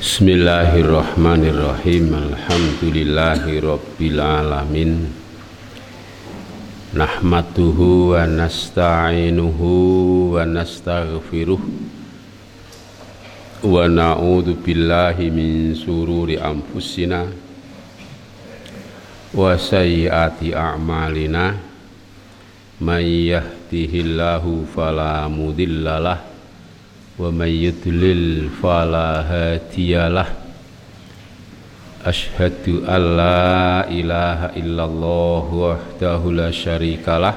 Bismillahirrahmanirrahim. Alhamdulillahi Rabbil Alamin. Nahmaduhu wa nasta'inuhu wa nastaghfiruh. Wa na'udhu billahi min sururi anfusina Wa sayyati a'malina. Man yahdihillahu falamudillalah ومن يضلل فلا هادي له أشهد أن لا إله إلا الله وحده لا شريك له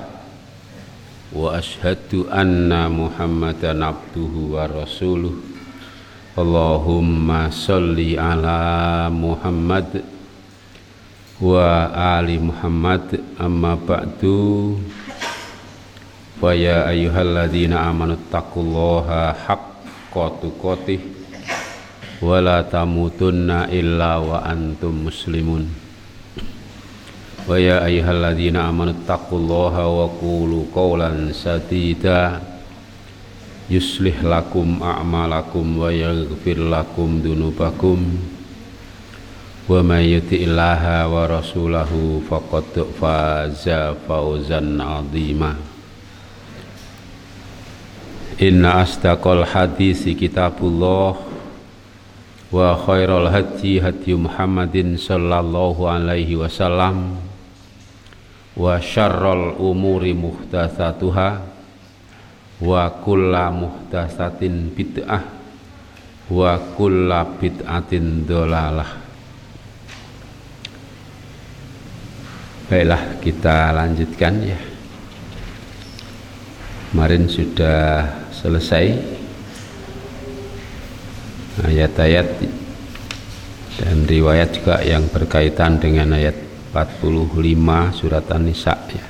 وأشهد أن محمدا عبده ورسوله اللهم صل على محمد وآل محمد أما بعد فيا أيها الذين آمنوا اتقوا الله حق haqqa tuqatih wa la tamutunna illa wa antum muslimun. Wa ya ayyuhalladzina amanu taqullaha wa qulu qawlan sadida. Yuslih lakum a'malakum wa yaghfir lakum dunubakum. Wa may yuti'illaha wa rasulahu faqad faza fawzan 'azima Inna astaqal hadisi kitabullah wa khairal hadi hadi Muhammadin sallallahu alaihi wasallam wa syarral umuri muhdatsatuha wa kulla muhdatsatin bid'ah wa kulla bid'atin dolalah Baiklah kita lanjutkan ya. Kemarin sudah selesai ayat-ayat dan riwayat juga yang berkaitan dengan ayat 45 surat An-Nisa ya.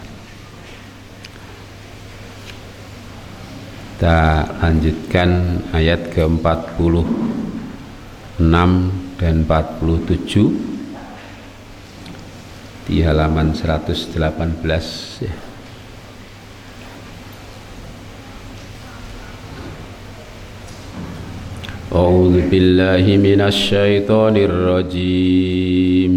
Kita lanjutkan ayat ke-46 dan 47 di halaman 118 ya. أعوذ بالله من الشيطان الرجيم.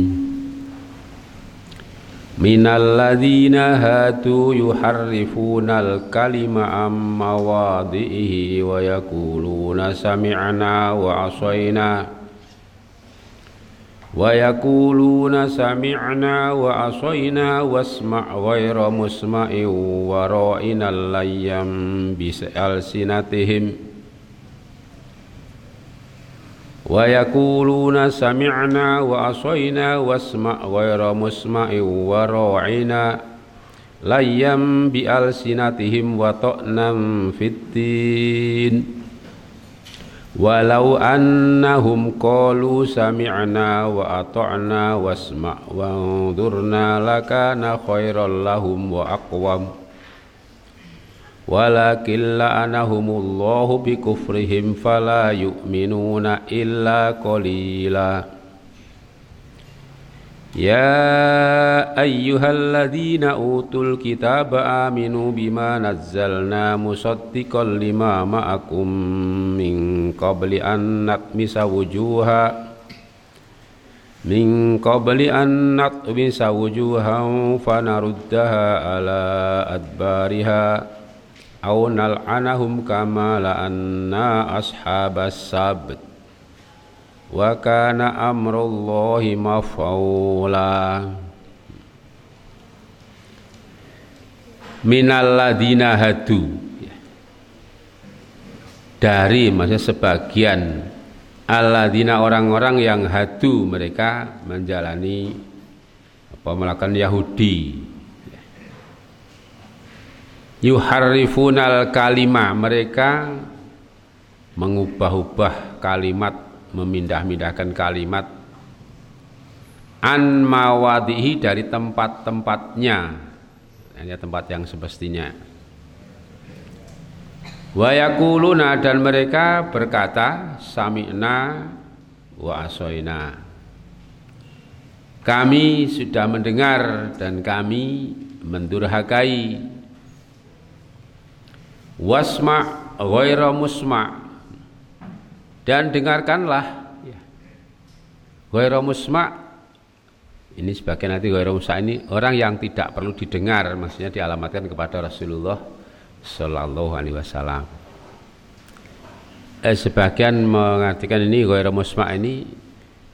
من الذين هاتوا يحرفون الكلم عن مواضعه ويقولون سمعنا وعصينا ويقولون سمعنا وعصينا واسمع غير مسمع ورائنا الليم بألسنتهم. ويقولون سمعنا وعصينا واسمع غير مسمع وراعنا ليا بألسنتهم وطئنا في الدين ولو أنهم قالوا سمعنا وأطعنا واسمع وانظرنا لكان خيرا لهم وأقوم walakin la'anahumullahu bikufrihim fala yu'minuna illa qalila. Ya ayyuhalladzina utul kitaba aminu bima nazzalna musaddiqan lima ma'akum min qabli an natmisa wujuha. Min qabli an natmisa wujuhan fanaruddaha ala adbariha au nal'anahum kama la'anna ashabas sabt wa kana amrullahi maf'ula. Minal ladina hadu. Dari maksudnya sebagian alladzina orang-orang yang hadu mereka menjalani apa melakukan Yahudi yuharrifunal kalima mereka mengubah-ubah kalimat memindah-mindahkan kalimat. An mawadihi dari tempat-tempatnya. Hanya tempat yang semestinya. Wa yakuluna dan mereka berkata sami'na wa asoina. Kami sudah mendengar dan kami mendurhakai wasma ghaira musma dan dengarkanlah ya, Ghairu musma' ini sebagian nanti ghairu musma' ini orang yang tidak perlu didengar maksudnya dialamatkan kepada Rasulullah sallallahu alaihi wasallam. Eh, sebagian mengartikan ini ghairu musma' ini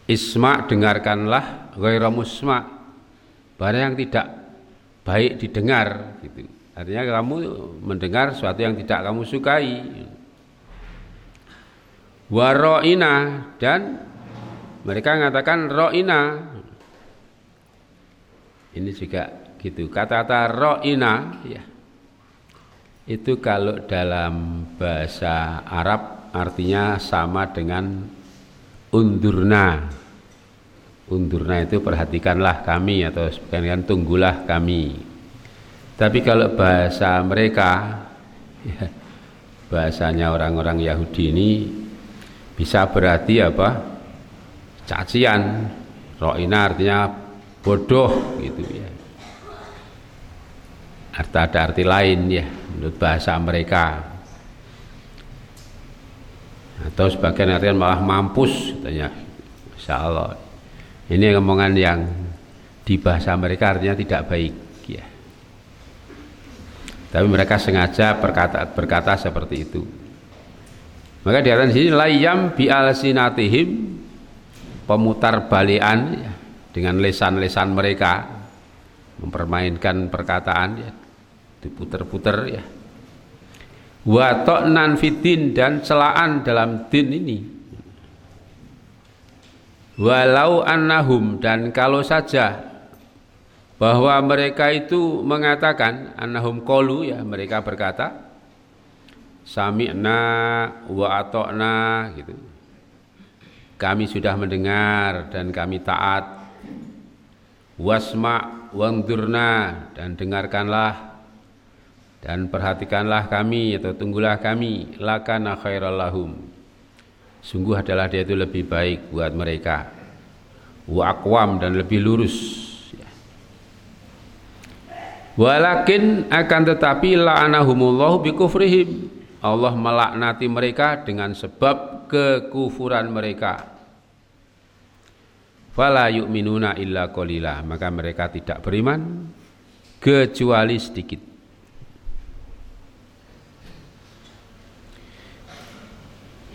isma' dengarkanlah ghairu musma' barang yang tidak baik didengar gitu. Artinya kamu mendengar sesuatu yang tidak kamu sukai. Waroina dan mereka mengatakan ro'ina. Ini juga gitu. Kata-kata ro'ina ya. Itu kalau dalam bahasa Arab artinya sama dengan undurna. Undurna itu perhatikanlah kami atau sebagian tunggulah kami. Tapi kalau bahasa mereka ya, bahasanya orang-orang Yahudi ini bisa berarti apa? cacian. Roina artinya bodoh gitu ya. Arti ada arti lain ya menurut bahasa mereka. Atau sebagian artian malah mampus katanya. Insya Allah. Ini ngomongan yang di bahasa mereka artinya tidak baik tapi mereka sengaja berkata berkata seperti itu. Maka di atas sini layam bi alsinatihim pemutar balian ya, dengan lesan-lesan mereka mempermainkan perkataan ya diputer-puter ya. Wa ta'nan fitin dan celaan dalam din ini. Walau annahum dan kalau saja bahwa mereka itu mengatakan annahum qalu ya mereka berkata sami'na wa ata'na gitu. Kami sudah mendengar dan kami taat. Wasma wangdurna dan dengarkanlah dan perhatikanlah kami atau tunggulah kami. Lakana khairal lahum. Sungguh adalah dia itu lebih baik buat mereka. Wa aqwam dan lebih lurus. Walakin akan tetapi la'anahumullahu bikufrihim. Allah melaknati mereka dengan sebab kekufuran mereka. Fala yu'minuna illa qalila maka mereka tidak beriman kecuali sedikit.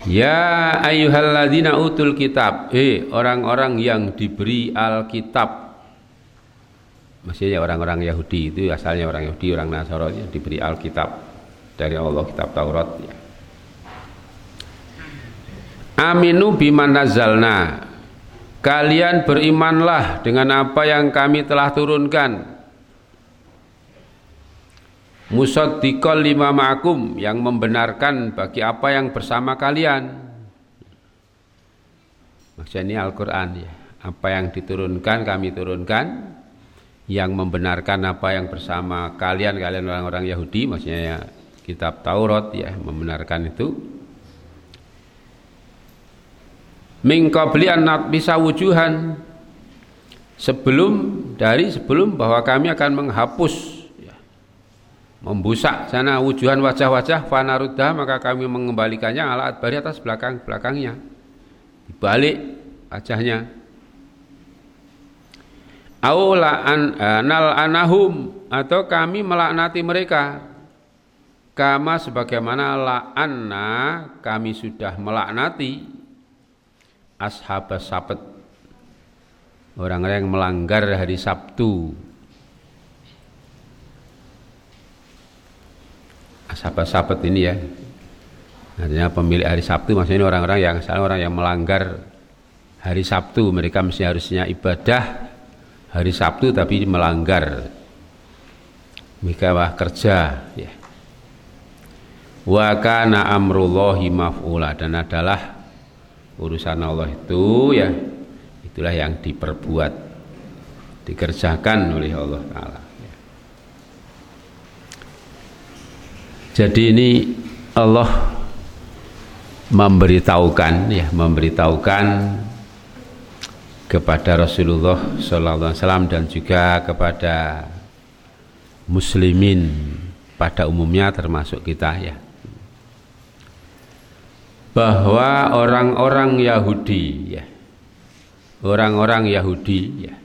Ya ayyuhalladzina utul kitab. Eh orang-orang yang diberi Alkitab Maksudnya orang-orang Yahudi itu asalnya orang Yahudi, orang Nasrani yang diberi Alkitab dari Allah kitab Taurat ya. Aminu biman nazalna Kalian berimanlah dengan apa yang kami telah turunkan. Musaddiqal lima ma'akum yang membenarkan bagi apa yang bersama kalian. Maksudnya ini Al-Quran ya. Apa yang diturunkan kami turunkan yang membenarkan apa yang bersama kalian kalian orang-orang Yahudi maksudnya ya, kitab Taurat ya membenarkan itu. Min qabli an bisa wujuhan. Sebelum dari sebelum bahwa kami akan menghapus ya, membusak sana wujuhan wajah-wajah fanaruddah maka kami mengembalikannya ala adbari atas belakang belakangnya dibalik wajahnya aula an, nal anahum atau kami melaknati mereka. Kama sebagaimana la'anna kami sudah melaknati ashab sabat orang-orang yang melanggar hari Sabtu. Ashab sabat ini ya. Artinya pemilik hari Sabtu maksudnya orang-orang yang salah orang yang melanggar hari Sabtu mereka mesti harusnya ibadah hari Sabtu tapi melanggar mereka wah kerja ya wa kana amrullahi maf'ula dan adalah urusan Allah itu ya itulah yang diperbuat dikerjakan oleh Allah Taala ya. jadi ini Allah memberitahukan ya memberitahukan kepada Rasulullah Wasallam dan juga kepada muslimin pada umumnya termasuk kita ya bahwa orang-orang Yahudi ya orang-orang Yahudi ya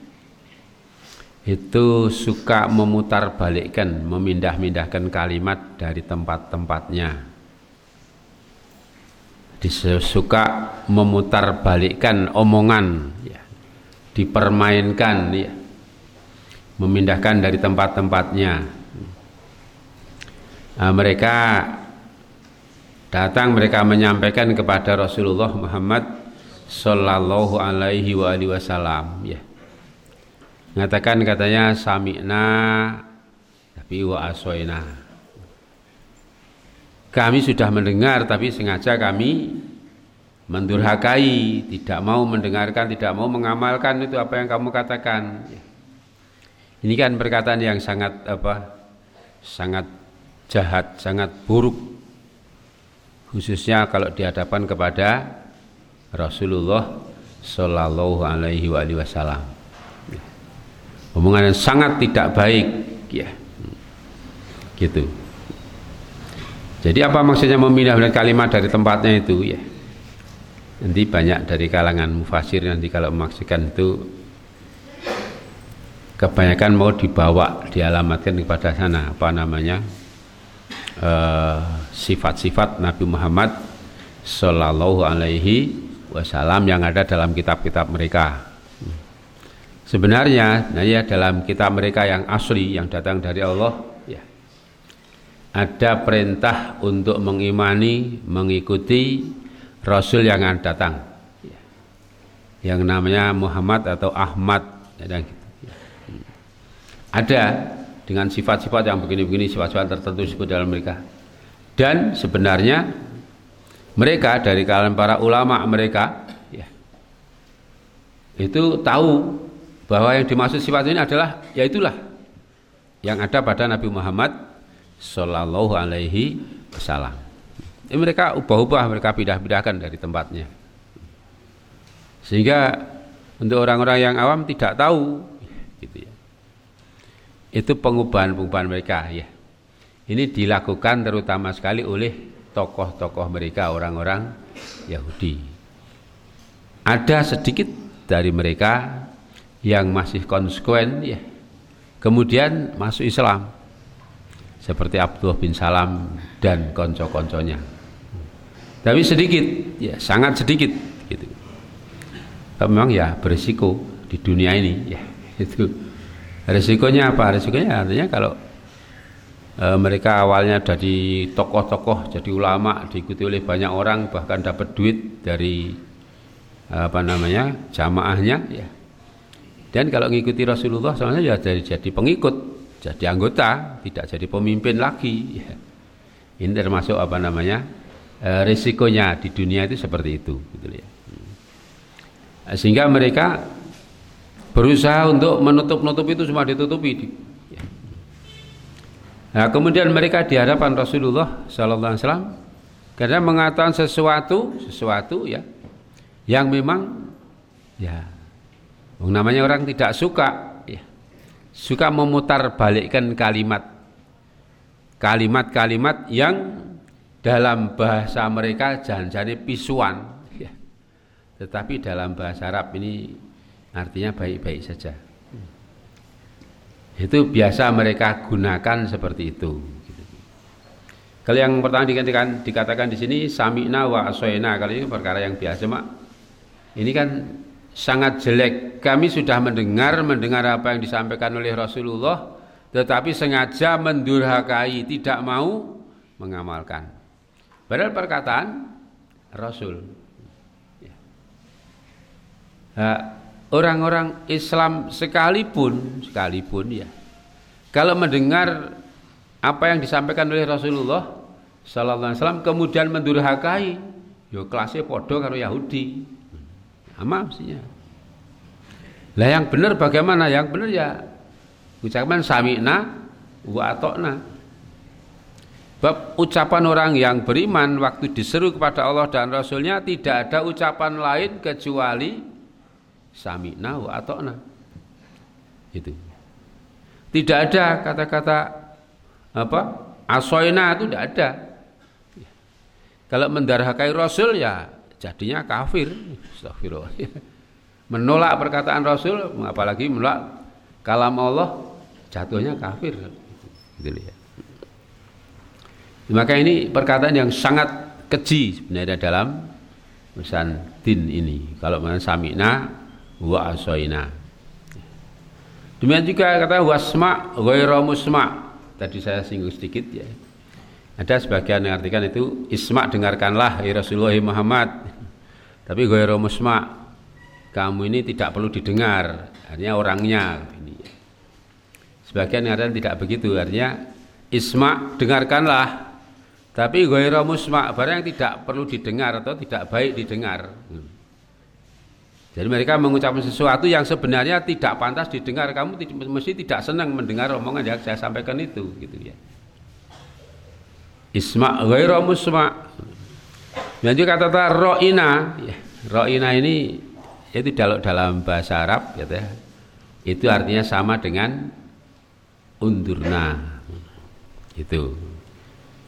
itu suka memutarbalikkan, memindah-mindahkan kalimat dari tempat-tempatnya. Suka memutarbalikkan omongan, ya. Dipermainkan, ya. memindahkan dari tempat-tempatnya. Nah, mereka datang, mereka menyampaikan kepada Rasulullah Muhammad Sallallahu Alaihi Wasallam, ya mengatakan katanya sami'na tapi wa asoina kami sudah mendengar tapi sengaja kami mendurhakai tidak mau mendengarkan tidak mau mengamalkan itu apa yang kamu katakan. Ini kan perkataan yang sangat apa sangat jahat sangat buruk. Khususnya kalau dihadapan kepada Rasulullah Shallallahu Alaihi Wasallam. Omongan yang sangat tidak baik ya. Gitu. Jadi apa maksudnya memindah kalimat dari tempatnya itu ya nanti banyak dari kalangan mufasir nanti kalau memaksudkan itu kebanyakan mau dibawa dialamatkan kepada sana. Apa namanya? Eh, sifat-sifat uh, Nabi Muhammad Sallallahu Alaihi Wasallam yang ada dalam kitab-kitab mereka. Sebenarnya nah ya dalam kitab mereka yang asli yang datang dari Allah ya ada perintah untuk mengimani, mengikuti Rasul yang akan datang. Ya. Yang namanya Muhammad atau Ahmad ya, gitu. Ada dengan sifat-sifat yang begini-begini sifat-sifat tertentu disebut dalam mereka. Dan sebenarnya mereka dari kalangan para ulama mereka ya, itu tahu bahwa yang dimaksud sifat ini adalah yaitulah yang ada pada Nabi Muhammad Shallallahu Alaihi Wasallam. Ini mereka ubah-ubah, mereka pindah-pindahkan dari tempatnya. Sehingga untuk orang-orang yang awam tidak tahu, gitu ya. Itu pengubahan-pengubahan mereka, ya. Ini dilakukan terutama sekali oleh tokoh-tokoh mereka, orang-orang Yahudi. Ada sedikit dari mereka yang masih konsekuen ya kemudian masuk Islam seperti Abdullah bin Salam dan konco-konconya tapi sedikit ya sangat sedikit gitu tapi memang ya berisiko di dunia ini ya itu resikonya apa resikonya artinya kalau e, mereka awalnya dari tokoh-tokoh jadi ulama diikuti oleh banyak orang bahkan dapat duit dari apa namanya jamaahnya ya dan kalau mengikuti Rasulullah soalnya ya jadi, jadi pengikut, jadi anggota, tidak jadi pemimpin lagi. Ya. Ini termasuk apa namanya e, risikonya di dunia itu seperti itu, gitu ya. Hmm. Sehingga mereka berusaha untuk menutup-nutup itu semua ditutupi. Ya. Nah, kemudian mereka di hadapan Rasulullah Sallallahu Alaihi Wasallam karena mengatakan sesuatu, sesuatu ya, yang memang ya namanya orang tidak suka ya, suka memutar balikkan kalimat kalimat-kalimat yang dalam bahasa mereka jangan-jangan pisuan ya. tetapi dalam bahasa Arab ini artinya baik-baik saja itu biasa mereka gunakan seperti itu kalau yang pertama dikatakan, dikatakan di sini samina wa asoena kalau ini perkara yang biasa mak ini kan sangat jelek. Kami sudah mendengar mendengar apa yang disampaikan oleh Rasulullah, tetapi sengaja mendurhakai, tidak mau mengamalkan. Padahal perkataan Rasul. Ya. orang-orang Islam sekalipun, sekalipun ya, kalau mendengar apa yang disampaikan oleh Rasulullah Sallallahu Alaihi Wasallam kemudian mendurhakai, yo kelasnya podo karo Yahudi sama mestinya. Lah yang benar bagaimana? Yang benar ya ucapan sami'na wa atokna. Bab ucapan orang yang beriman waktu diseru kepada Allah dan Rasulnya tidak ada ucapan lain kecuali sami'na wa atokna. Itu. Tidak ada kata-kata apa? Asoina itu tidak ada. Kalau mendarhakai Rasul ya jadinya kafir. Menolak perkataan Rasul apalagi menolak kalam Allah jatuhnya kafir gitu ya. Maka ini perkataan yang sangat keji sebenarnya dalam urusan din ini. Kalau mana samina wa asoina. Demikian juga kata wasma ghairu musma. Tadi saya singgung sedikit ya. Ada sebagian yang artikan itu isma dengarkanlah ya Rasulullah Muhammad. Tapi ghairu musma kamu ini tidak perlu didengar, artinya orangnya ini. Sebagian yang artikan tidak begitu, artinya isma dengarkanlah tapi ghairu musma barang yang tidak perlu didengar atau tidak baik didengar. Jadi mereka mengucapkan sesuatu yang sebenarnya tidak pantas didengar. Kamu mesti tidak senang mendengar omongan yang saya sampaikan itu, gitu ya. Isma ghairu musma. Dan juga kata ro'ina, ya, ro'ina ini itu dalam dalam bahasa Arab, gitu ya. Itu artinya sama dengan undurna. Itu.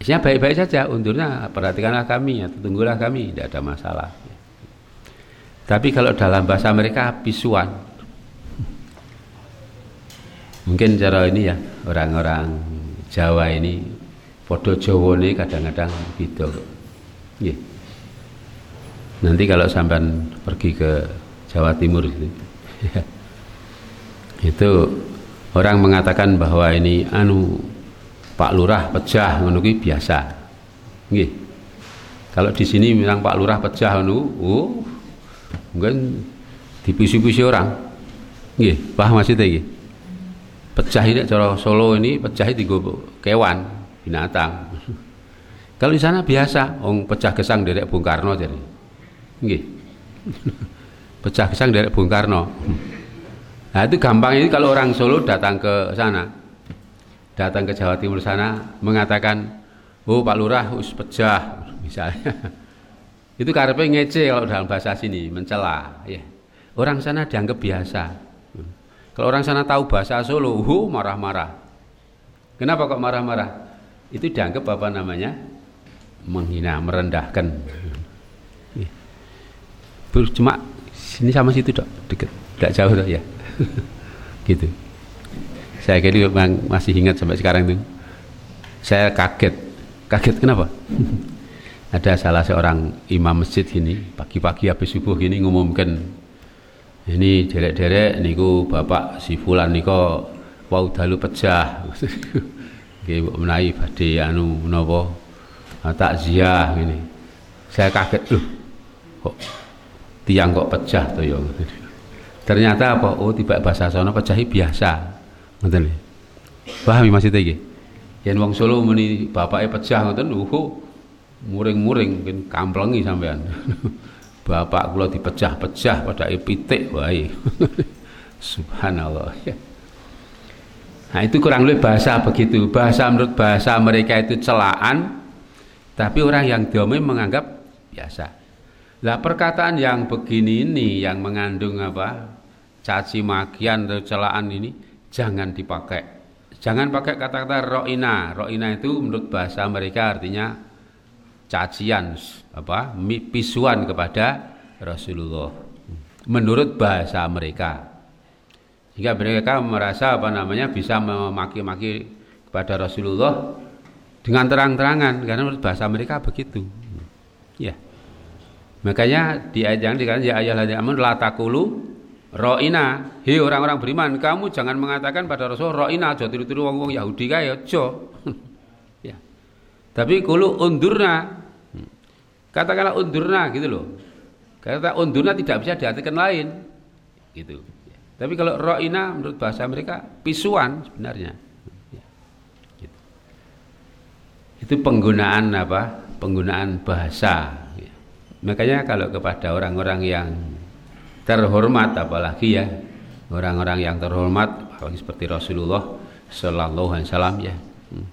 Isinya baik-baik saja, undurnya perhatikanlah kami atau tunggulah kami, tidak ada masalah. Tapi kalau dalam bahasa mereka pisuan. Mungkin cara ini ya, orang-orang Jawa ini podo Jawa ini kadang-kadang gitu. Yeah. Nanti kalau sampai pergi ke Jawa Timur gitu. itu orang mengatakan bahwa ini anu Pak Lurah pecah ngono biasa. Nggih. Kalau di sini bilang Pak Lurah pecah ngono, oh mungkin dipusi-pusi orang. Nggih, paham maksudnya nggih? Pecah ini cara Solo ini pecah itu kewan, binatang. Kalau di sana biasa, ong pecah gesang dari Bung Karno jadi. Nggih. pecah gesang dari Bung Karno. Nah itu gampang ini kalau orang Solo datang ke sana datang ke Jawa Timur sana mengatakan oh Pak Lurah us pecah misalnya. Itu karena ngece kalau dalam bahasa sini mencela ya. Orang sana dianggap biasa. Kalau orang sana tahu bahasa Solo uh marah-marah. Kenapa kok marah-marah? Itu dianggap apa namanya? Menghina merendahkan. Ya. cuma sini sama situ dok. Deket. Tidak jauh dok ya. Gitu saya kira masih ingat sampai sekarang itu. Saya kaget. Kaget kenapa? Ada salah seorang imam masjid ini pagi-pagi habis subuh gini ngumumkan ini derek-derek niku bapak si fulan niko wau dalu pecah. Nggih menawi badhe anu menapa ah, takziah gini. Saya kaget loh. Kok tiang kok pecah tuh ya. Ternyata apa? Oh tiba bahasa sono pecahi biasa. Ngoten. Pahami maksudnya iki? Yen wong Solo muni bapake pecah ngoten, uh muring-muring mungkin kamplengi sampean. Bapak kula dipecah-pecah pada pitik wae. Subhanallah. Ya. Nah itu kurang lebih bahasa begitu. Bahasa menurut bahasa mereka itu celaan, tapi orang yang diomongin menganggap biasa. Lah perkataan yang begini ini yang mengandung apa? caci makian atau celaan ini jangan dipakai. Jangan pakai kata-kata roina. Roina itu menurut bahasa mereka artinya cacian, apa, pisuan kepada Rasulullah. Menurut bahasa mereka. Jika mereka merasa apa namanya bisa memaki-maki kepada Rasulullah dengan terang-terangan karena menurut bahasa mereka begitu. Ya. Makanya di ayat yang dikatakan ya ayat amun la takulu Ro'ina, hei orang-orang beriman, kamu jangan mengatakan pada Rasul ro'ina aja tiru-tiru wong-wong Yahudi kaya aja. ya. Tapi kulu undurna. Katakanlah undurna gitu loh. Kata undurna tidak bisa diartikan lain. Gitu. Tapi kalau ro'ina menurut bahasa mereka pisuan sebenarnya. Ya. Gitu. Itu penggunaan apa? Penggunaan bahasa. Ya. Makanya kalau kepada orang-orang yang terhormat apalagi ya orang-orang yang terhormat apalagi seperti Rasulullah Shallallahu Alaihi Wasallam ya hmm.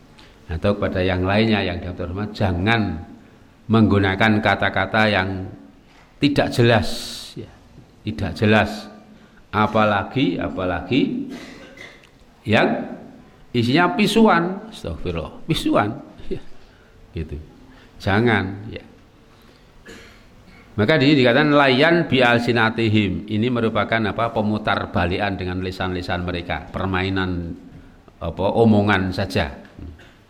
atau kepada yang lainnya yang terhormat jangan menggunakan kata-kata yang tidak jelas ya. tidak jelas apalagi apalagi yang isinya pisuan astagfirullah pisuan ya. gitu jangan ya Maka di dikatakan layan bi alsinatihim. Ini merupakan apa? pemutar balian dengan lisan-lisan mereka, permainan apa omongan saja.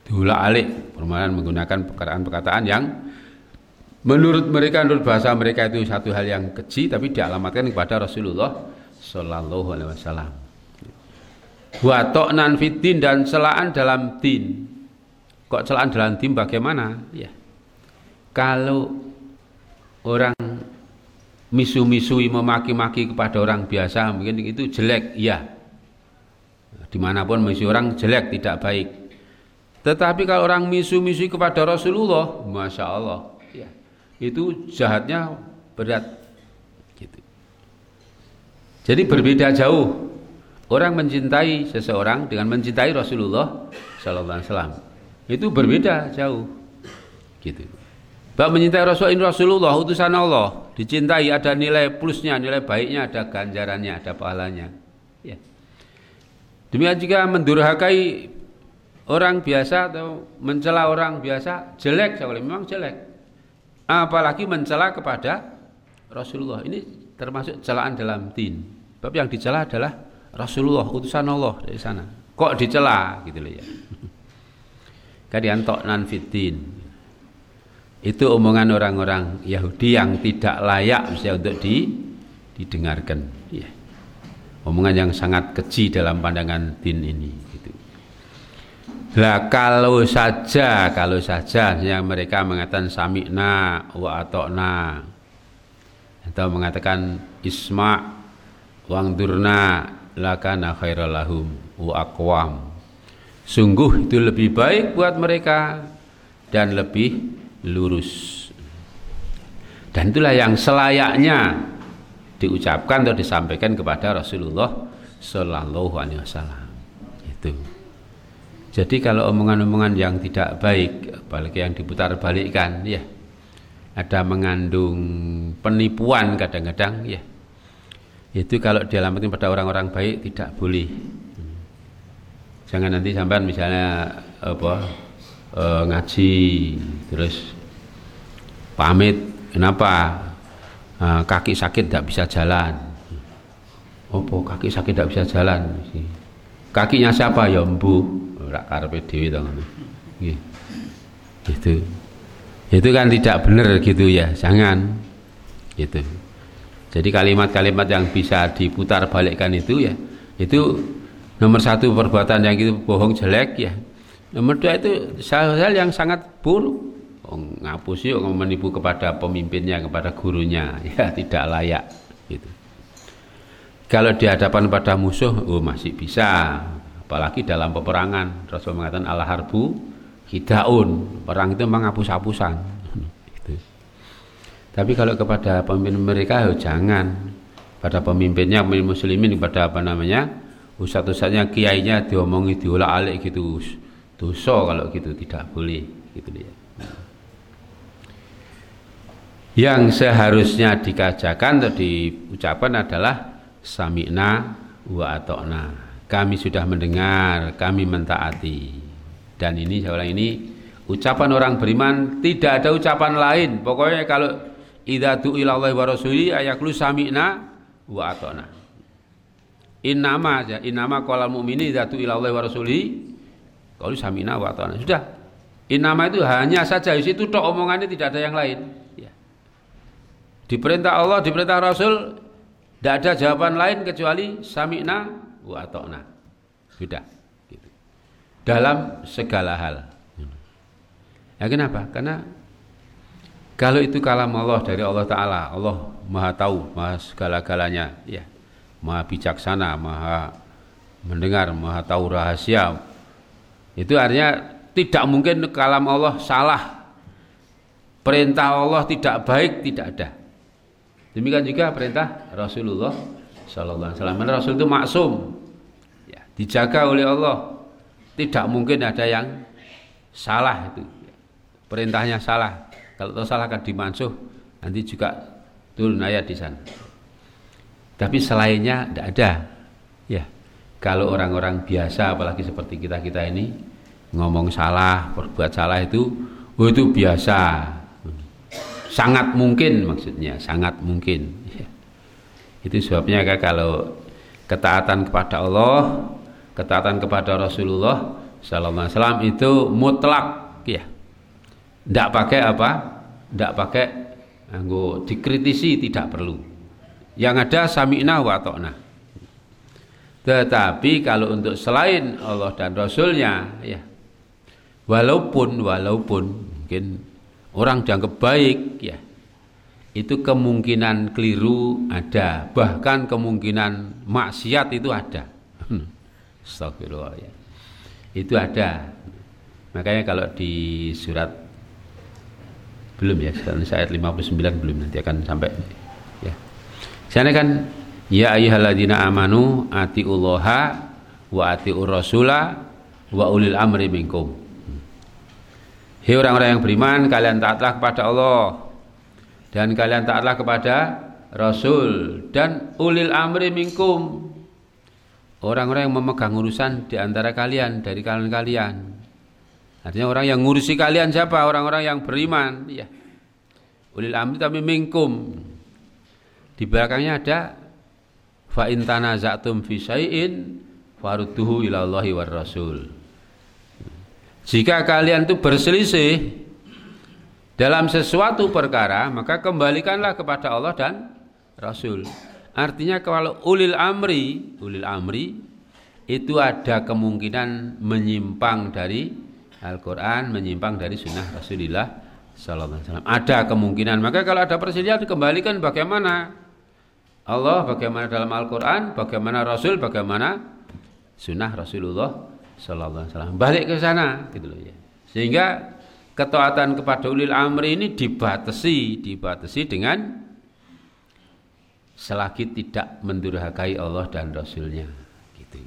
Diulak-alik, permainan menggunakan perkataan-perkataan yang menurut mereka menurut bahasa mereka itu satu hal yang keji tapi dialamatkan kepada Rasulullah Shallallahu alaihi wasallam. Wa ta'nan fitin dan celaan dalam din. Kok celaan dalam din bagaimana? Ya. Kalau orang misu-misui memaki-maki kepada orang biasa mungkin itu jelek ya di mana pun misu orang jelek tidak baik. Tetapi kalau orang misu-misui kepada Rasulullah Masya Allah ya, itu jahatnya berat gitu. jadi berbeda jauh. Orang mencintai seseorang dengan mencintai Rasulullah Sallallahu Alaihi Wasallam. Itu berbeda jauh gitu Bab mencintai Rasul Rasulullah utusan Allah, dicintai ada nilai plusnya, nilai baiknya, ada ganjarannya, ada pahalanya. Ya. Demikian juga mendurhakai orang biasa atau mencela orang biasa jelek sekali, memang jelek. Apalagi mencela kepada Rasulullah. Ini termasuk celaan dalam din. Bab yang dicela adalah Rasulullah, utusan Allah dari sana. Kok dicela gitu loh ya. Kadian tok nan fitin itu omongan orang-orang Yahudi yang tidak layak misalnya untuk di, didengarkan. Ya. Omongan yang sangat keji dalam pandangan din ini. Gitu. Lah kalau saja, kalau saja yang mereka mengatakan sami'na wa atokna atau mengatakan isma wangdurna lakana khairalahum wa aqwam. Sungguh itu lebih baik buat mereka dan lebih lurus. Dan itulah yang selayaknya diucapkan atau disampaikan kepada Rasulullah Shallallahu Alaihi Wasallam. Itu. Jadi kalau omongan-omongan yang tidak baik, apalagi yang diputar balikkan, ya, ada mengandung penipuan kadang-kadang, ya, itu kalau dialamatkan pada orang-orang baik tidak boleh. Jangan nanti sampai misalnya apa e, ngaji terus pamit. Kenapa? E, kaki sakit tidak bisa jalan. Opo kaki sakit tidak bisa jalan? Kakinya siapa? Ya mbu ora karepe dhewe to gitu. Itu kan tidak benar gitu ya. Jangan. Gitu. Jadi kalimat-kalimat yang bisa diputar balikkan itu ya itu nomor satu perbuatan yang itu bohong jelek ya Nomor dua itu hal-hal yang sangat buruk. Oh, ngapus yuk menipu kepada pemimpinnya, kepada gurunya, ya tidak layak. Gitu. Kalau di hadapan pada musuh, oh masih bisa. Apalagi dalam peperangan, Rasul mengatakan Allah harbu hidaun. Perang itu memang hapus-hapusan. Gitu. Tapi kalau kepada pemimpin mereka, oh jangan. Pada pemimpinnya, pemimpin muslimin, kepada apa namanya, ustadz-ustadznya, kiainya diomongi, diulak alik gitu dosa kalau gitu tidak boleh gitu ya. Yang seharusnya dikajakan atau diucapkan adalah sami'na wa atokna. Kami sudah mendengar, kami mentaati. Dan ini ulang ini ucapan orang beriman tidak ada ucapan lain. Pokoknya kalau idza du'ilallahi wa rasuli ayaklu sami'na wa atokna. Innama aja, innama qala mu'mini idza du'ilallahi wa rasuli kalau samina wa ta'ala. Sudah. Inama itu hanya saja di situ tok omongannya tidak ada yang lain. Ya. Diperintah Allah, diperintah Rasul, tidak ada jawaban lain kecuali samina wa ta'ala. Sudah. Gitu. Dalam segala hal. Ya kenapa? Karena kalau itu kalam Allah dari Allah Ta'ala Allah maha tahu, maha segala-galanya ya, Maha bijaksana, maha mendengar, maha tahu rahasia itu artinya tidak mungkin kalam Allah salah. Perintah Allah tidak baik, tidak ada. Demikian juga perintah Rasulullah Sallallahu Alaihi Wasallam. Rasul itu maksum, ya, dijaga oleh Allah. Tidak mungkin ada yang salah itu. Perintahnya salah. Kalau salah akan dimansuh, nanti juga turun ayat di sana. Tapi selainnya tidak ada. Kalau orang-orang biasa apalagi seperti kita-kita ini ngomong salah, berbuat salah itu oh itu biasa. sangat mungkin maksudnya sangat mungkin. Itu sebabnya kalau ketaatan kepada Allah ketaatan kepada Rasulullah Sallallahu Alaihi Wasallam itu mutlak ya tidak pakai apa? Tidak pakai anggo dikritisi tidak perlu. Yang ada sami'na wa ta'na tetapi kalau untuk selain Allah dan Rasulnya ya. Walaupun walaupun mungkin orang dianggap baik ya. Itu kemungkinan keliru ada. Bahkan kemungkinan maksiat itu ada. Astagfirullah ya. Itu ada. Makanya kalau di surat belum ya ayat 59 belum nanti akan sampai ya. Sana kan ya ayyuhalladzina amanu atiullaha wa atiur rasula wa ulil amri minkum Hei orang-orang yang beriman kalian taatlah kepada Allah dan kalian taatlah kepada Rasul dan ulil amri minkum orang-orang yang memegang urusan di antara kalian dari kalian-kalian Artinya orang yang ngurusi kalian siapa? Orang-orang yang beriman. Ya. Ulil amri tapi minkum. Di belakangnya ada fa in tanaza'tum fi syai'in farudduhu war Rasul. Jika kalian itu berselisih dalam sesuatu perkara, maka kembalikanlah kepada Allah dan Rasul. Artinya kalau ulil amri, ulil amri itu ada kemungkinan menyimpang dari Al-Quran menyimpang dari sunnah Rasulullah Sallallahu Alaihi. Ada kemungkinan. Maka kalau ada perselisihan dikembalikan bagaimana Allah, bagaimana dalam Al-Quran, bagaimana Rasul, bagaimana sunnah Rasulullah Sallallahu Alaihi Wasallam. Balik ke sana, gitu loh ya. Sehingga ketaatan kepada ulil amri ini dibatasi, dibatasi dengan selagi tidak mendurhakai Allah dan Rasulnya. Gitu.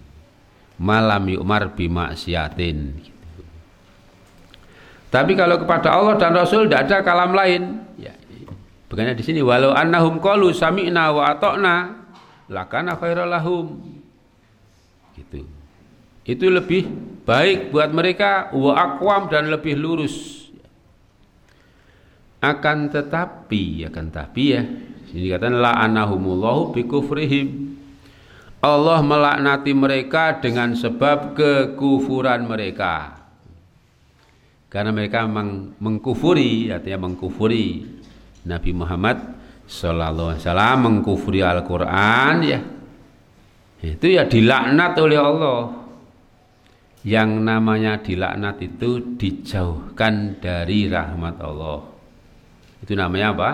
Malam yukmar bimaksiatin. Gitu. Tapi kalau kepada Allah dan Rasul tidak ada kalam lain. Ya. Bukannya di sini walau annahum qalu sami'na wa ata'na lakana khairal lahum. Gitu. Itu lebih baik buat mereka wa aqwam dan lebih lurus. Akan tetapi, akan tetapi ya, sini katakan la'anahumullahu bikufrihim. Allah melaknati mereka dengan sebab kekufuran mereka karena mereka memang mengkufuri artinya mengkufuri Nabi Muhammad Sallallahu Alaihi Wasallam mengkufuri Al-Quran ya. Itu ya dilaknat oleh Allah. Yang namanya dilaknat itu dijauhkan dari rahmat Allah. Itu namanya apa?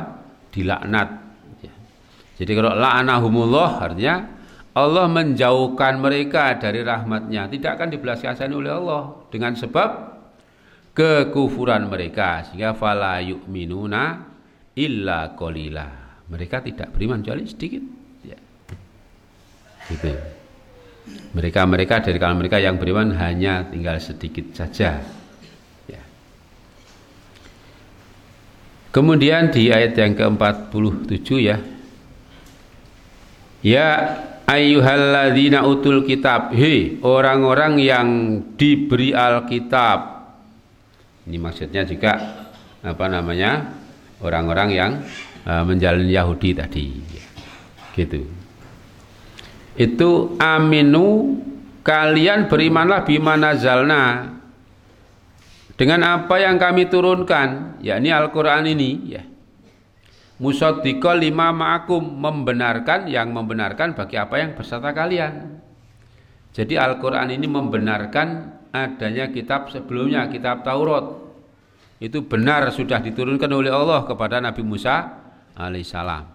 Dilaknat ya. jadi kalau la'anahumullah artinya Allah menjauhkan mereka dari rahmatnya. Tidak akan dibelas kasihan oleh Allah. Dengan sebab kekufuran mereka. Sehingga fala yu'minuna illa qalila. Mereka tidak beriman kecuali sedikit. Ya. Gitu. Mereka mereka dari kalangan mereka yang beriman hanya tinggal sedikit saja. Ya. Kemudian di ayat yang ke-47 ya. Ya ayyuhalladzina utul kitab. Hei orang-orang yang diberi Alkitab ini maksudnya juga apa namanya orang-orang yang uh, menjalani Yahudi tadi, gitu. Itu aminu kalian berimanlah bimana zalna dengan apa yang kami turunkan, yakni Al-Quran ini, ya. Musaddiqal lima ma'akum membenarkan yang membenarkan bagi apa yang bersama kalian. Jadi Al-Quran ini membenarkan adanya kitab sebelumnya, kitab Taurat. Itu benar sudah diturunkan oleh Allah kepada Nabi Musa alaihissalam.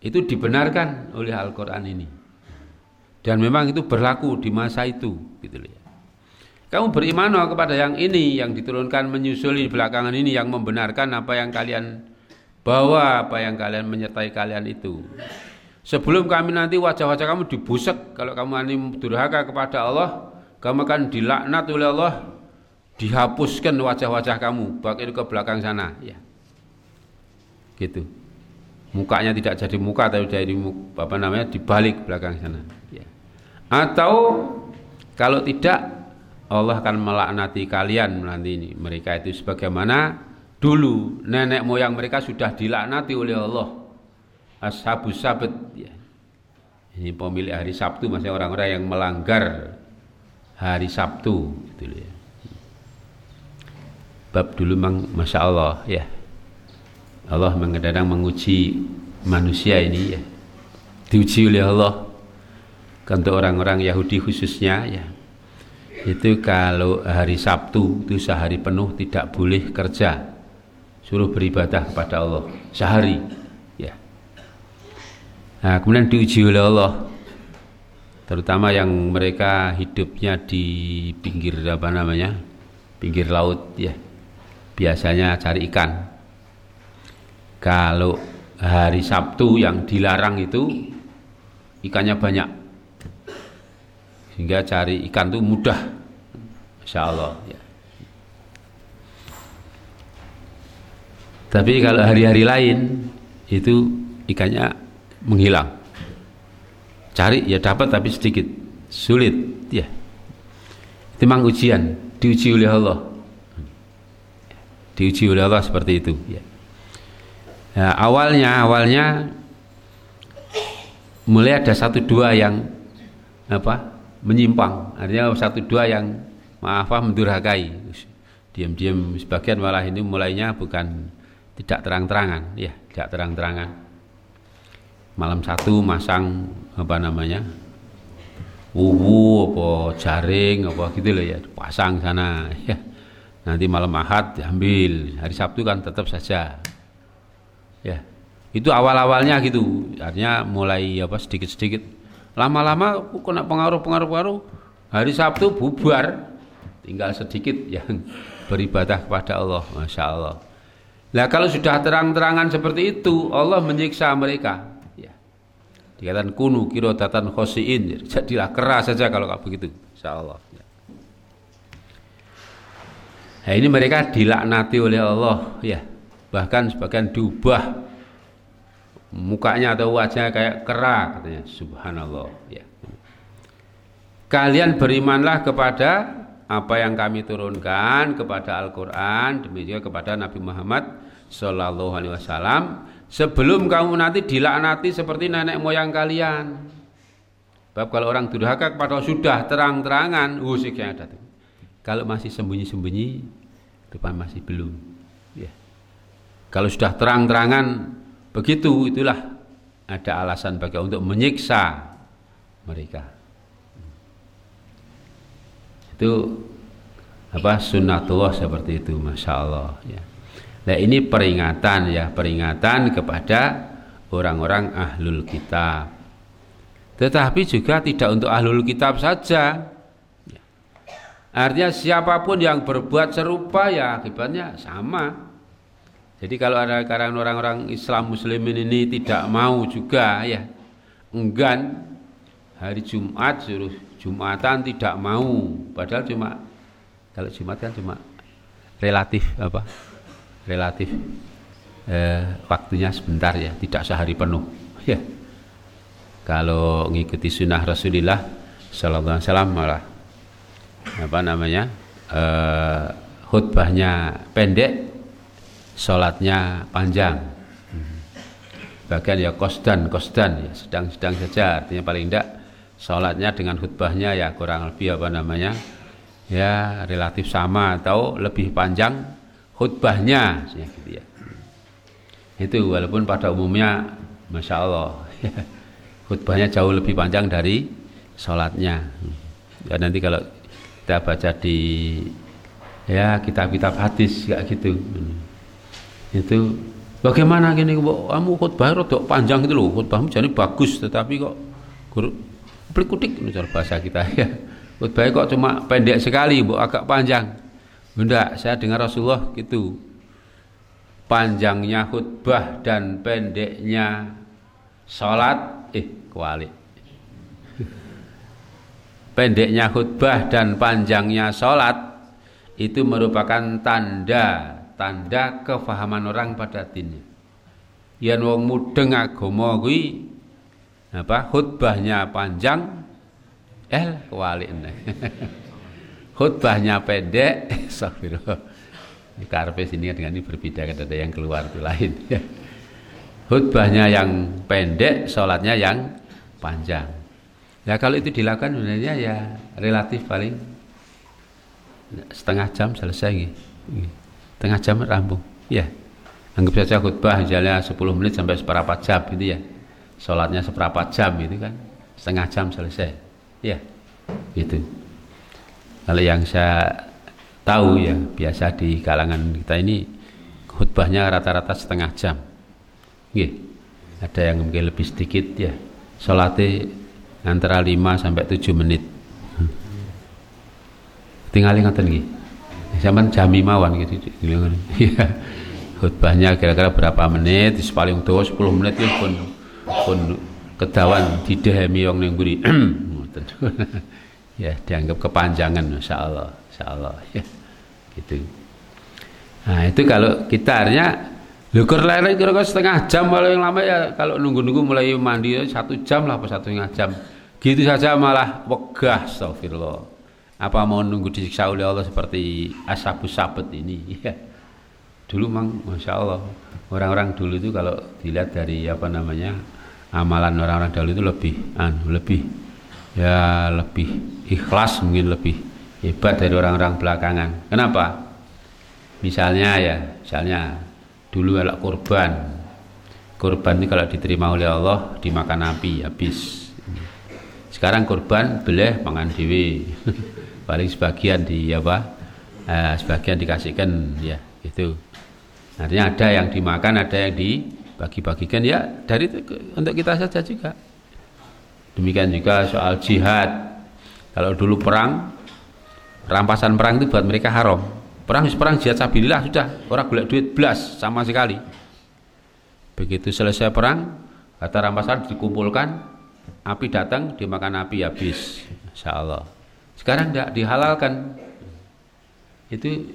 Itu dibenarkan oleh Al-Quran ini. Dan memang itu berlaku di masa itu. Gitu ya. Kamu beriman kepada yang ini yang diturunkan menyusuli belakangan ini yang membenarkan apa yang kalian bawa, apa yang kalian menyertai kalian itu. Sebelum kami nanti wajah-wajah kamu dibusek kalau kamu ini durhaka kepada Allah, kamu akan dilaknat oleh Allah dihapuskan wajah-wajah kamu baik ke belakang sana ya gitu mukanya tidak jadi muka tapi jadi apa namanya dibalik belakang sana ya. atau kalau tidak Allah akan melaknati kalian nanti ini mereka itu sebagaimana dulu nenek moyang mereka sudah dilaknati oleh Allah ashabus sabat ya. ini pemilik hari Sabtu masih orang-orang yang melanggar hari Sabtu gitu ya. Bab dulu memang masya Allah ya. Allah mengadang menguji manusia ini ya. Diuji oleh Allah. Untuk orang-orang Yahudi khususnya ya. Itu kalau hari Sabtu itu sehari penuh tidak boleh kerja. Suruh beribadah kepada Allah. Sehari ya. Nah kemudian diuji oleh Allah. Terutama yang mereka hidupnya di pinggir apa namanya pinggir laut ya biasanya cari ikan kalau hari Sabtu yang dilarang itu ikannya banyak sehingga cari ikan itu mudah Insya Allah ya. Tapi kalau hari-hari lain itu ikannya menghilang. Cari ya dapat tapi sedikit, sulit ya. Itu memang ujian, diuji oleh Allah. Diuji oleh Allah seperti itu. Ya. Nah, awalnya awalnya mulai ada satu dua yang apa menyimpang. Artinya satu dua yang maaf mendurhakai. Diam-diam sebagian malah ini mulainya bukan tidak terang-terangan. Ya tidak terang-terangan. Malam satu masang apa namanya uwu apa jaring apa gitu loh ya pasang sana. Ya nanti malam ahad diambil hari sabtu kan tetap saja ya itu awal-awalnya gitu artinya mulai apa sedikit-sedikit lama-lama kena pengaruh-pengaruh pengaruh hari sabtu bubar tinggal sedikit yang beribadah kepada Allah masya Allah Nah kalau sudah terang-terangan seperti itu Allah menyiksa mereka. Ya. Dikatakan kunu kirodatan khosiin. Jadilah keras saja kalau begitu. Insya Allah. Ya. Nah ini mereka dilaknati oleh Allah. Ya. Bahkan sebagian diubah mukanya atau wajahnya kayak kera katanya. Subhanallah. Ya. Kalian berimanlah kepada apa yang kami turunkan kepada Al-Quran demikian kepada Nabi Muhammad Sallallahu Alaihi Wasallam sebelum kamu nanti dilaknati seperti nenek moyang kalian. Bab kalau orang durhaka kepada sudah terang-terangan, tuh. Kalau masih sembunyi-sembunyi, depan masih belum. Ya. Kalau sudah terang-terangan begitu, itulah ada alasan bagi untuk menyiksa mereka itu apa sunnatullah seperti itu masya Allah ya nah ini peringatan ya peringatan kepada orang-orang ahlul kitab tetapi juga tidak untuk ahlul kitab saja. Artinya siapa pun yang berbuat serupa ya akibatnya sama. Jadi kalau ada sekarang orang-orang Islam muslimin ini tidak mau juga ya enggan hari Jumat suruh Jumatan tidak mau. Padahal cuma kalau Jumat kan cuma relatif apa relatif eh, waktunya sebentar ya tidak sehari penuh ya. Kalau ngikuti sunnah Rasulullah Sallallahu Alaihi Wasallam malah apa namanya? Eh, khutbahnya pendek sholatnya panjang. Bagian ya kosdan kosdan ya sedang-sedang saja. Artinya paling tidak sholatnya dengan khutbahnya ya kurang lebih apa namanya? Ya relatif sama atau lebih panjang khutbahnya ya, gitu ya. Itu walaupun pada umumnya masya Allah ya, khutbahnya jauh lebih panjang dari sholatnya. Ya nanti kalau kita baca di ya kitab-kitab hadis kayak gitu itu bagaimana gini kamu khutbah rodok panjang itu loh khutbahmu jadi bagus tetapi kok plik-kutik cara bahasa kita ya. Khutbah kok cuma pendek sekali, bu agak panjang. Bunda, saya dengar Rasulullah gitu. Panjangnya khutbah dan pendeknya sholat, eh kuali. Pendeknya khutbah dan panjangnya sholat itu merupakan tanda tanda kefahaman orang pada dinnya. Yang wong mudeng agama kuwi apa khutbahnya panjang eh kewali khutbahnya pendek astagfirullah karpe sini dengan ini berbeda kan ada yang keluar itu lain ya. khutbahnya yang pendek sholatnya yang panjang ya kalau itu dilakukan sebenarnya ya relatif paling setengah jam selesai setengah jam rampung. Ya anggap saja khutbah misalnya 10 menit sampai seperempat jam gitu ya. Sholatnya seperempat jam itu kan. Setengah jam selesai. Ya gitu. Kalau yang saya tahu ya biasa di kalangan kita ini khutbahnya rata-rata setengah jam. Gih, ada yang mungkin lebih sedikit ya. Sholatnya antara 5 sampai 7 menit. Tinggal ingatan gih zaman jami mawon gitu ya khutbahnya kira-kira berapa menit? Paling tua 10 menit ya pun pun kedawan didehemi wong ning ya dianggap kepanjangan Masya Allah Masya Allah ya gitu. Nah itu kalau kita artinya Lukur lele kira-kira setengah jam kalau yang lama ya kalau nunggu-nunggu mulai mandi ya satu jam lah apa satu setengah jam gitu saja malah wegah astagfirullah apa mau nunggu disiksa oleh Allah seperti ashabus sabet ini ya dulu mang masya Allah orang-orang dulu itu kalau dilihat dari apa namanya amalan orang-orang dahulu itu lebih anu lebih ya lebih ikhlas mungkin lebih hebat dari orang-orang belakangan. Kenapa? Misalnya ya, misalnya dulu kalau kurban, kurban ini kalau diterima oleh Allah dimakan api habis. Sekarang kurban boleh mangan dewi, paling sebagian di apa? Eh, sebagian dikasihkan ya itu. Artinya ada yang dimakan, ada yang dibagi-bagikan ya dari untuk kita saja juga. Demikian juga soal jihad. Kalau dulu perang rampasan perang itu buat mereka haram perang perang jihad sabilillah sudah orang golek duit belas sama sekali begitu selesai perang kata rampasan dikumpulkan api datang dimakan api habis. Insya Allah sekarang tidak dihalalkan. Itu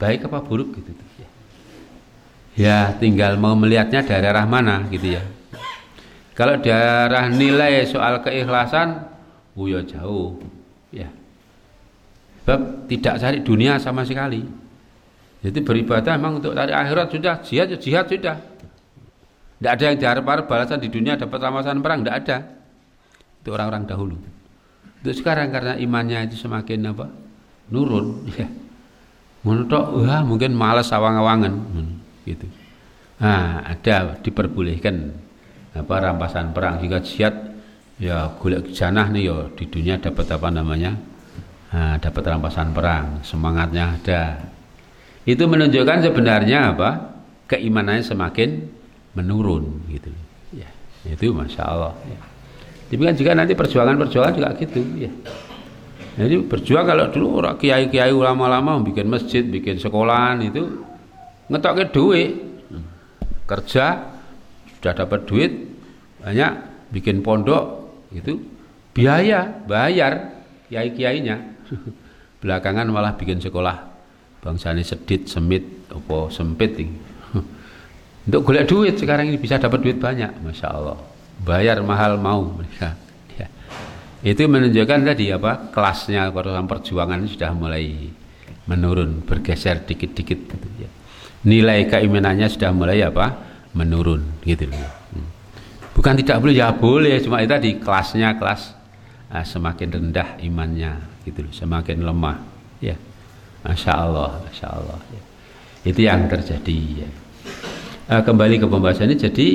baik apa buruk gitu. Ya tinggal mau melihatnya daerah mana gitu ya. Kalau daerah nilai soal keikhlasan oh ya jauh. Ya. Sebab tidak cari dunia sama sekali. Jadi beribadah memang untuk cari akhirat sudah, jihad ya jihad sudah. Tidak ada yang diharap-harap balasan di dunia dapat rampasan perang, tidak ada. Itu orang-orang dahulu. Itu sekarang karena imannya itu semakin apa? Nurun, ya. Menurut wah mungkin malas awang-awangan, gitu. Nah, ada diperbolehkan apa rampasan perang jika jihad ya golek janah nih ya di dunia dapat apa namanya nah, dapat rampasan perang semangatnya ada itu menunjukkan sebenarnya apa keimanannya semakin menurun gitu ya itu masya Allah ya. Demikian juga nanti perjuangan-perjuangan juga gitu ya jadi berjuang kalau dulu orang kiai-kiai ulama-ulama bikin masjid, bikin sekolahan itu ngetoknya duit. Kerja sudah dapat duit banyak bikin pondok itu biaya bayar kiai-kiainya. Belakangan malah bikin sekolah. Bangsa ini sedit semit apa sempit untuk golek duit sekarang ini bisa dapat duit banyak masya Allah bayar mahal mau mereka ya. itu menunjukkan tadi apa kelasnya dalam perjuangan sudah mulai menurun bergeser dikit-dikit gitu ya nilai keimanannya sudah mulai apa menurun gitu loh hmm. bukan tidak boleh ya boleh cuma itu tadi kelasnya kelas ah, semakin rendah imannya gitu loh, semakin lemah ya masya Allah masya Allah ya. itu yang terjadi ya. ah, kembali ke pembahasan ini jadi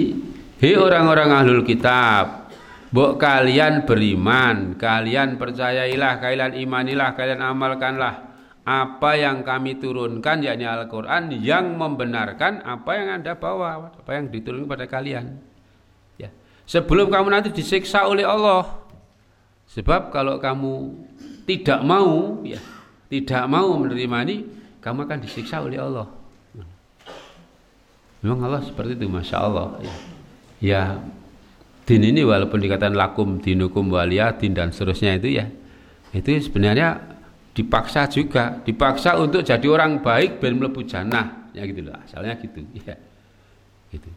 hei orang-orang ahlul kitab Bok kalian beriman, kalian percayailah, kalian imanilah, kalian amalkanlah apa yang kami turunkan yakni Al-Qur'an yang membenarkan apa yang Anda bawa, apa yang diturunkan pada kalian. Ya. Sebelum kamu nanti disiksa oleh Allah, Sebab kalau kamu tidak mau ya, tidak mau menerima ini, kamu akan disiksa oleh Allah. Memang Allah seperti itu, masya Allah. Ya, ya din ini walaupun dikatakan lakum dinukum waliyadin dan seterusnya itu ya, itu sebenarnya dipaksa juga, dipaksa untuk jadi orang baik dan melebu jannah, ya gitu loh, asalnya gitu, ya, gitu.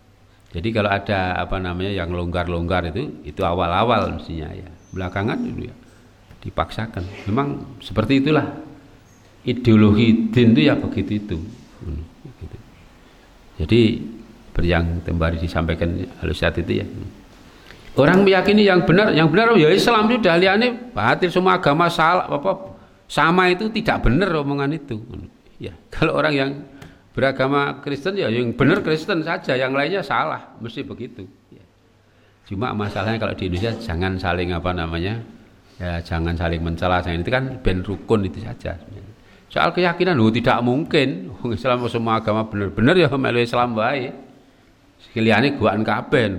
Jadi kalau ada apa namanya yang longgar-longgar itu, itu awal-awal mestinya ya. Belakangan itu ya dipaksakan. Memang seperti itulah ideologi din itu ya begitu itu. Gitu. jadi yang kembali disampaikan saat itu ya. Orang meyakini yang benar yang benar ya Islam sudah liane batil semua agama salah apa sama itu tidak benar omongan itu. Ya kalau orang yang beragama Kristen ya yang benar Kristen saja yang lainnya salah mesti begitu. Ya. cuma masalahnya kalau di Indonesia jangan saling apa namanya ya jangan saling mencela jangan itu kan ben rukun itu saja. Soal keyakinan oh, tidak mungkin Islam semua agama benar-benar ya melu Islam baik Sekaliannya guaan kaben.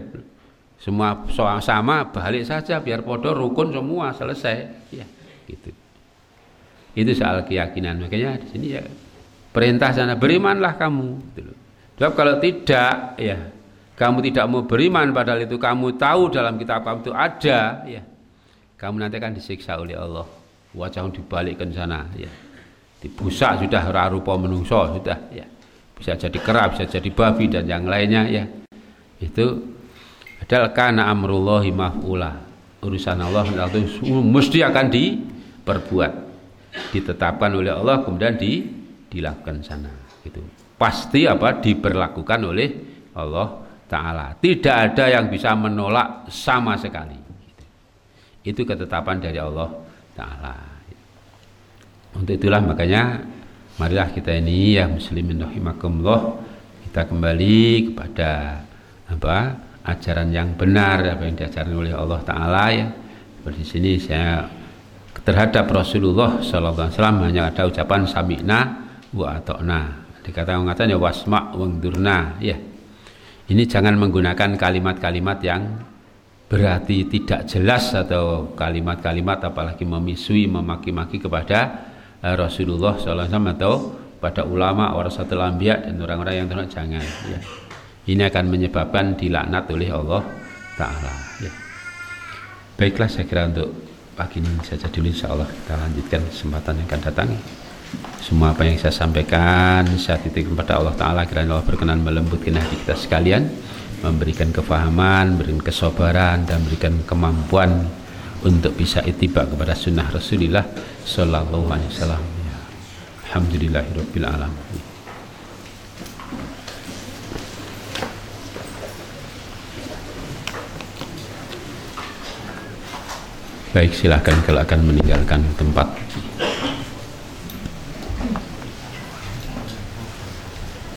Semua sama balik saja biar podo rukun semua selesai. Ya, gitu. Itu soal keyakinan. Makanya di sini ya perintah sana berimanlah kamu. Gitu kalau tidak ya kamu tidak mau beriman padahal itu kamu tahu dalam kitab kamu itu ada ya kamu nanti akan disiksa oleh Allah wajah dibalikkan sana ya dibusak sudah rupa menungso sudah ya bisa jadi kera bisa jadi babi dan yang lainnya ya itu adalah karena amrullahi maf'ula. Urusan Allah itu mesti akan diperbuat ditetapkan oleh Allah kemudian di, dilakukan sana. Itu pasti apa? Diperlakukan oleh Allah Ta'ala. Tidak ada yang bisa menolak sama sekali. Itu ketetapan dari Allah Ta'ala. Untuk itulah makanya marilah kita ini ya muslimin rahimakumullah kita kembali kepada apa? Ajaran yang benar apa yang diajarkan oleh Allah Taala ya. Seperti sini saya terhadap Rasulullah Sallallahu Alaihi Wasallam hanya ada ucapan samina wa atokna dikatakan mengatakan ya wasma wangdurna. Ya. Ini jangan menggunakan kalimat-kalimat yang berarti tidak jelas atau kalimat-kalimat apalagi memisui memaki-maki kepada eh, Rasulullah SAW atau pada ulama warasatul anbiya dan orang-orang yang terhormat. Jangan ya ini akan menyebabkan dilaknat oleh Allah Ta'ala ya. baiklah saya kira untuk pagi ini saja dulu insya Allah kita lanjutkan kesempatan yang akan datang semua apa yang saya sampaikan saya titik kepada Allah Ta'ala kiranya Allah berkenan melembutkan hati kita sekalian memberikan kefahaman, memberikan kesabaran dan memberikan kemampuan untuk bisa itibak kepada sunnah Rasulullah Sallallahu Alaihi Wasallam. Ya. Baik silahkan kalau akan meninggalkan tempat